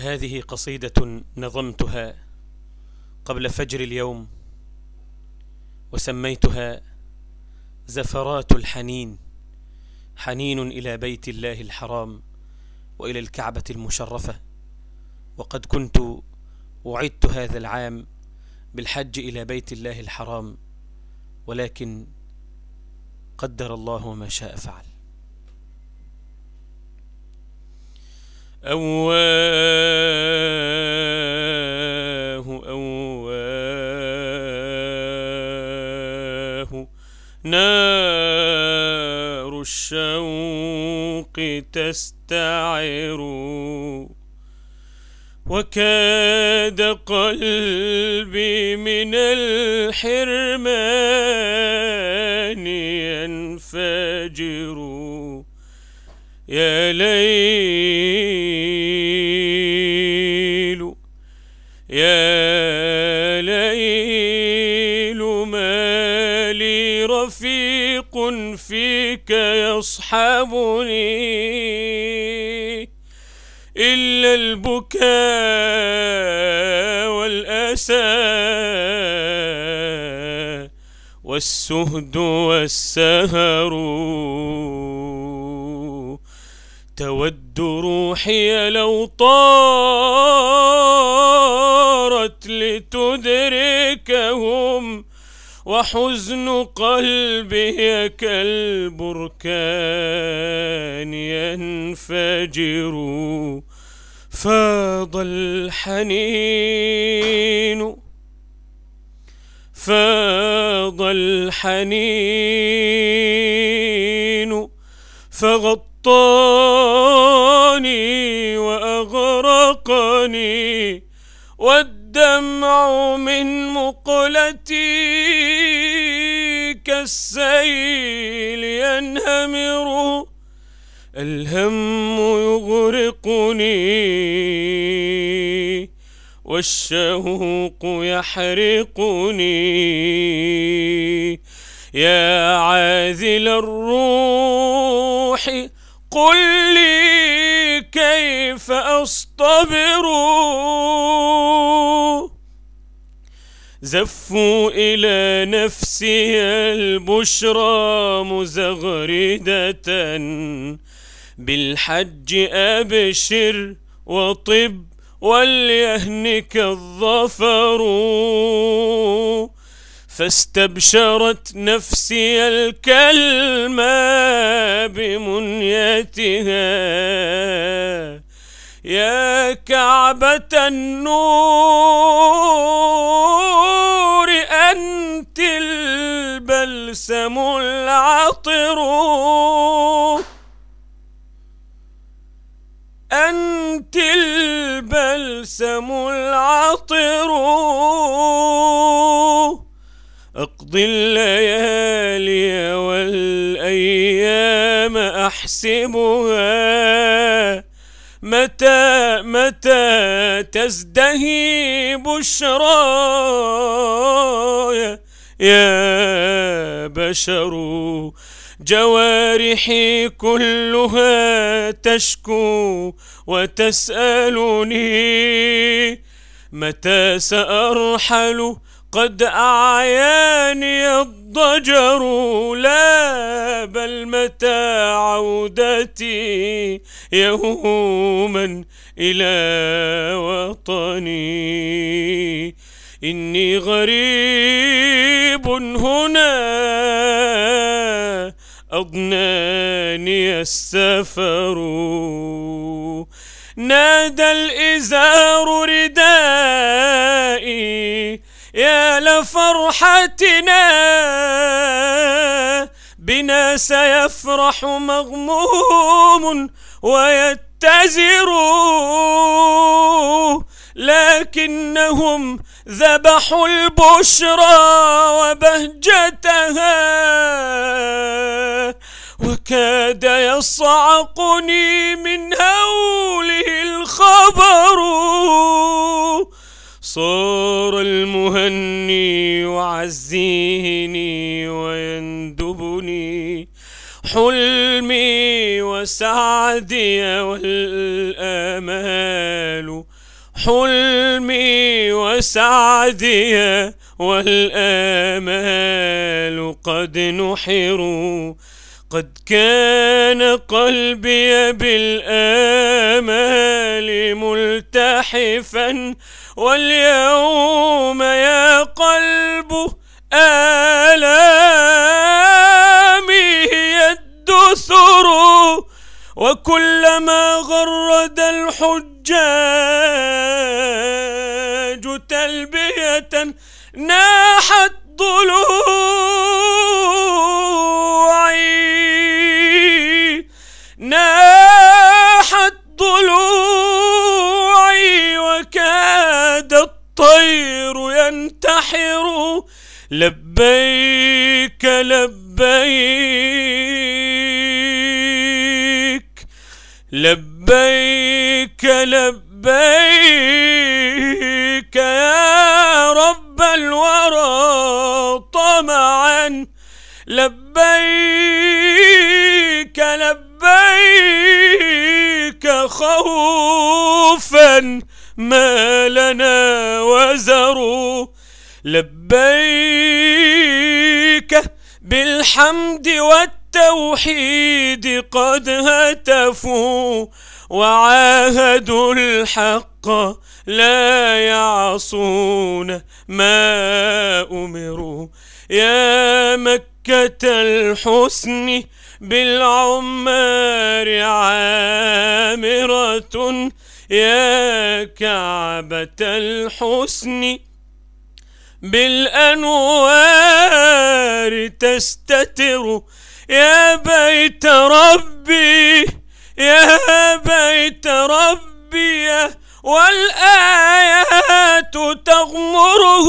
هذه قصيدة نظمتها قبل فجر اليوم وسميتها زفرات الحنين حنين إلى بيت الله الحرام وإلى الكعبة المشرفة. وقد كنت وعدت هذا العام بالحج إلى بيت الله الحرام ولكن قدر الله ما شاء فعل. أواه أواه. نار الشوق تستعر. وكاد قلبي من الحرمان ينفجر. يا ليل لي رفيق فيك يصحبني إلا البكاء والأسى والسهد والسهر. تود روحي لو طارت لتدركهم وحزن قلبي كالبركان ينفجر. فاض الحنين فاض الحنين. فغطاني وأغرقني والدمع من مقلتي كالسيل ينهمر. الهم يغرقني والشوق يحرقني. يا عاذل الروح قل لي كيف أصطبر؟ زفوا إلى نفسي البشرى مزغردة. بالحج أبشر وطب وليهنك الظفر. فاستبشرت نفسي الكلمة بمنيتها. يا كعبة النور. أنت البلسم العطر. أنت البلسم العطر. أقضي الليالي والأيام أحسبها. متى متى تزدهي بشرايا يا بشر؟ جوارحي كلها تشكو وتسألني متى سأرحل قد أعياني الضجر لا بل متى عودتي يوما إلى وطني؟ إني غريب هنا أضناني السفر. نادى الإزار ردائي يا لفرحتنا بنا سيفرح مغموم ويتزر. لكنهم ذبحوا البشرى وبهجتها وكاد يصعقني من هوله الخبر. صار المهني يعزيني ويندبني حلمي وسعدي والآمال حلمي وسعدي والآمال قد نحروا قد كان قلبي بالآمال ملتحفا واليوم يا قلب آلامي يدثر وكلما غرد الحجاج تلبية ناحت ضلوعي ناحت ضلوعي وكاد الطير ينتحر. لبيك لبيك لبيك لبيك. لبيك لبيك خوفا ما لنا وزر. لبيك بالحمد والتوحيد قد هتفوا وعاهدوا الحق لا يعصون ما أمروا. يا مكة الحسن بالعمار عامرة يا كعبة الحسن بالأنوار تستتر يا بيت ربي يا بيت ربي والآيات تغمره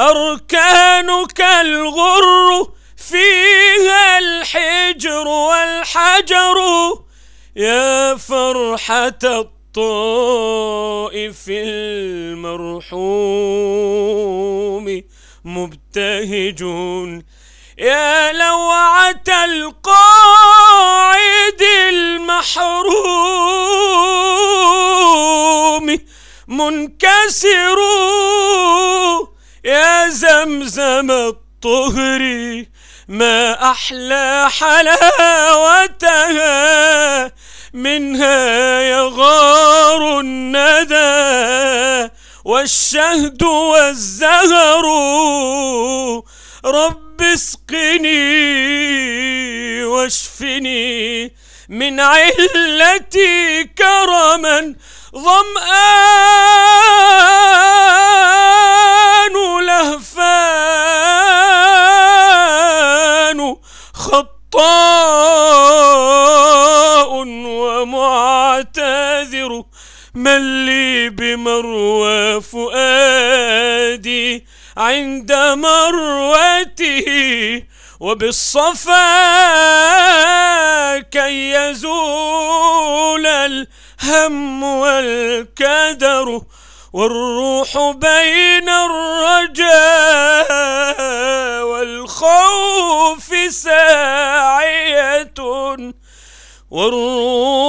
أركانك الغر فيها الحجر والحجر يا فرحة الطائف المرحوم مبتهجون يا لوعة القاعد زمزم الطهر ما أحلى حلاوتها. منها يغار الندى والشهد والزهر. رب اسقني واشفني من علتي كرما ظمآن من لي بمروى فؤادي عند مروته وبالصفا كي يزول الهم والكدر والروح بين الرجاء والخوف ساعية والروح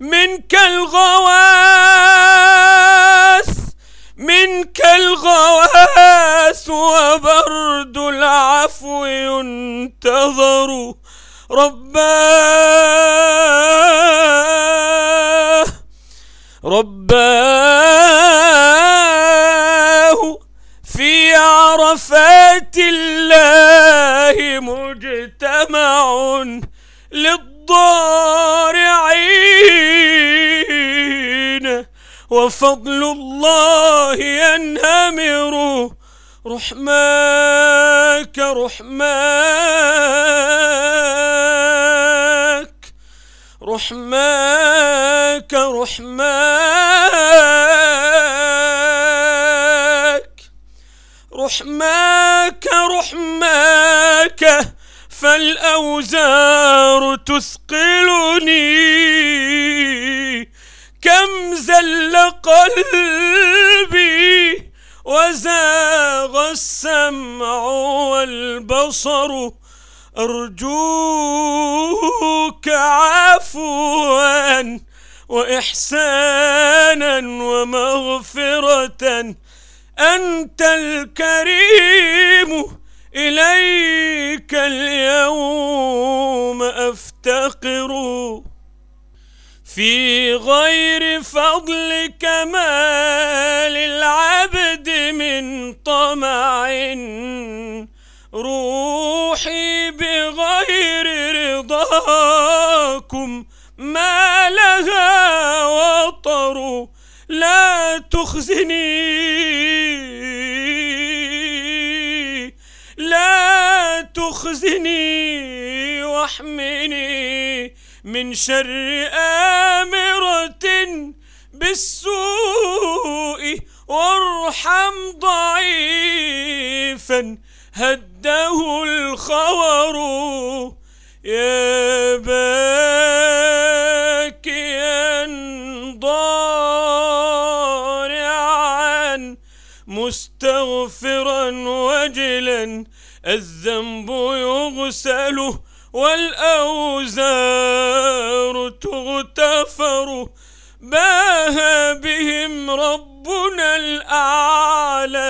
منك الغواث منك الغواث وبرد العفو ينتظر. رباه رباه في عرفات الله مجتمع للضارعين وفضل الله ينهمر. رحماك رحماك. رحماك رحماك. رحماك رحماك. فالأوزار تثقلني. كم زل قلبي وزاغ السمع والبصر. أرجوك عفوا وإحسانا ومغفرة. أنت الكريم إليك اليوم أفتقر. في غير فضلك ما للعبد من طمع. روحي بغير رضاكم ما لها وطر. لا تخزني لا تخزني واحمني. من شر آمرة بالسوء وارحم ضعيفا هده الخور يا باكيا ضارعا مستغفرا وجلا الذنب يغسل والأوزار تغتفر باها بهم ربنا الأعلى.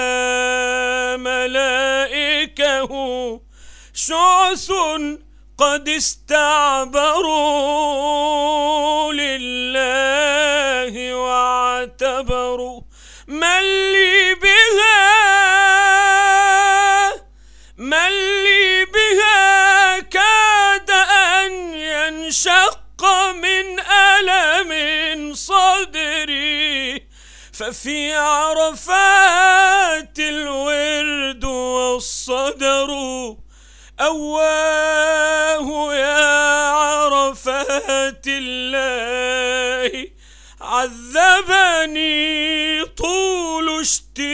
ملائكة شعث قد استعبروا لله واعتبروا. من صدري ففي عرفات الورد والصدر أواه يا عرفات الله عذبني طول اشتياقي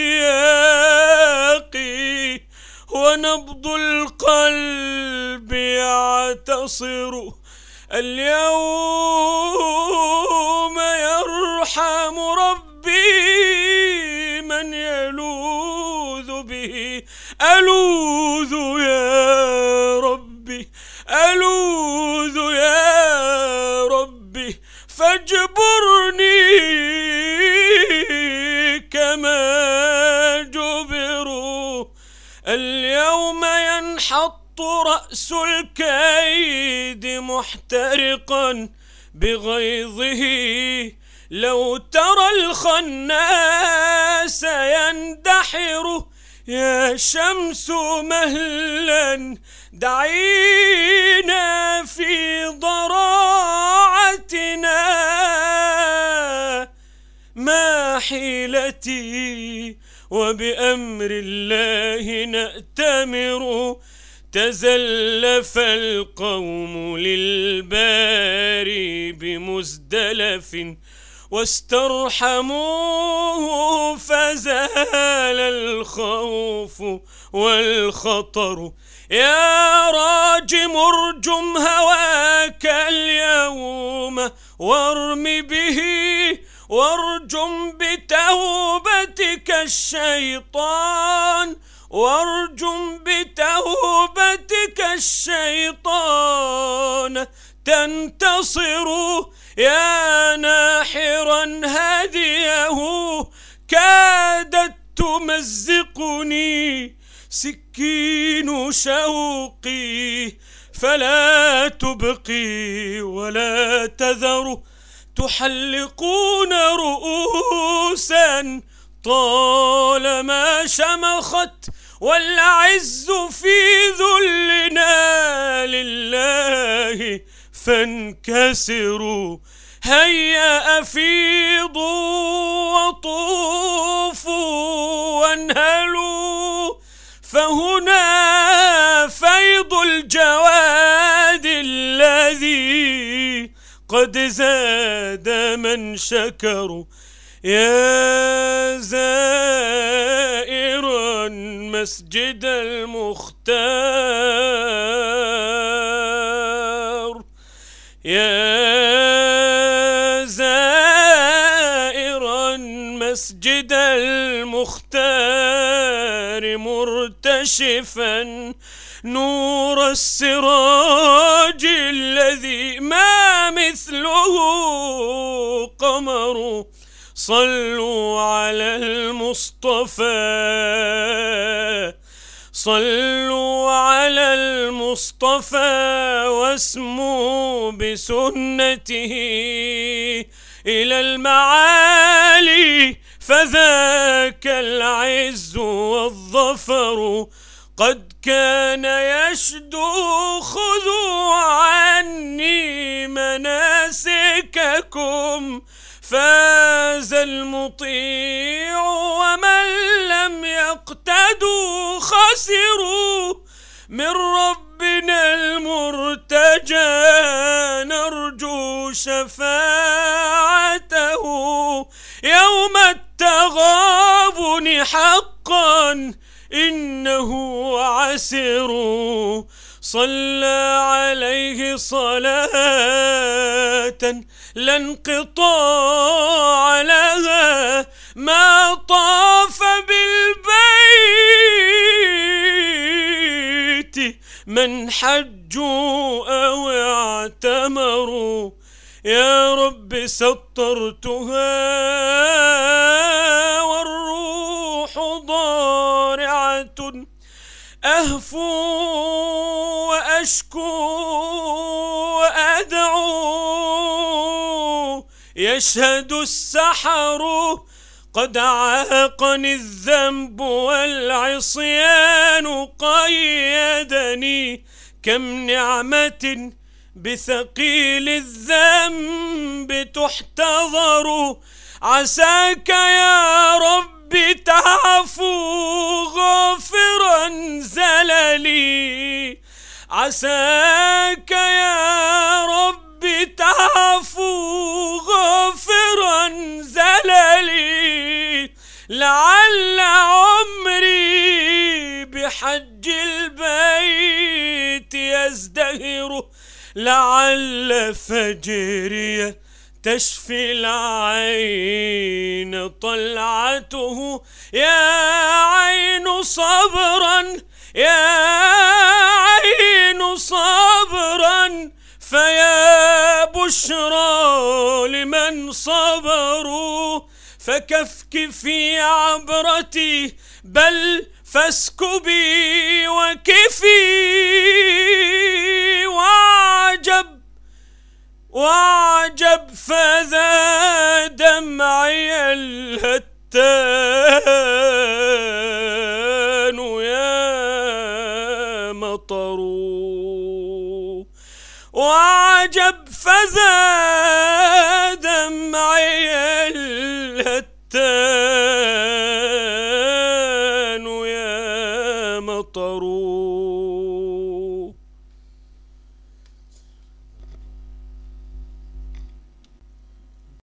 ونبض القلب يعتصر. اليوم يرحم ربي من يلوذ به. ألوذ يا ربي ألوذ يا ربي فاجبرني كما جبروا. اليوم ينحط رأس الكيد محترقا بغيظه. لو ترى الخناس يندحر يا شمس مهلا دعينا في ضراعتنا. ما حيلتي وبأمر الله نأتمر. تزلف القوم للباري بمزدلف واسترحموه فزال الخوف والخطر. يا راجم ارجم هواك اليوم وارم به وارجم بتوبتك الشيطان وارجم بتوبتك والعز في ذلنا لله فانكسروا. هيا أفيضوا وطوفوا وانهلوا. فهنا فيض الجواد الذي قد زاد من شكر يا زائرا مسجد المختار. يا زائرا مسجد المختار مرتجى كاشفا نور السراج الذي ما مثله قمر. صلوا على المصطفى. صلوا على المصطفى واسموا بسنته إلى المعالي. فذاك العز والظفر قد كان يشدو. خذوا عني مناسككم. فاز المطيع ومن لم يقتدوا خسروا من ربنا المرتجى. نرجو شفاعته يوم التغابن حقا. إنه عسر صلى عليه صلاة لا انقطاع لها ما طاف بالبيت. من حجوا أو اعتمروا يا رب سطرتها والروح ضارعة. أهفو وأشكو وأدعو يشهد السحر قد عاقني الذنب والعصيان قيدني كم نعمة بثقيل الذنب تحتضر عساك يا رب تعفو غافرا زللي عساك يا رب تعفو غافرا زللي لعل عمري بحج البيت يزدهر لعل فجري تشفي العين طلعته يا عين صبرا. يا عين صبرا فيا بشرى لمن صبروا فكفك في عبرتي بل فاسكبي وكفي فذا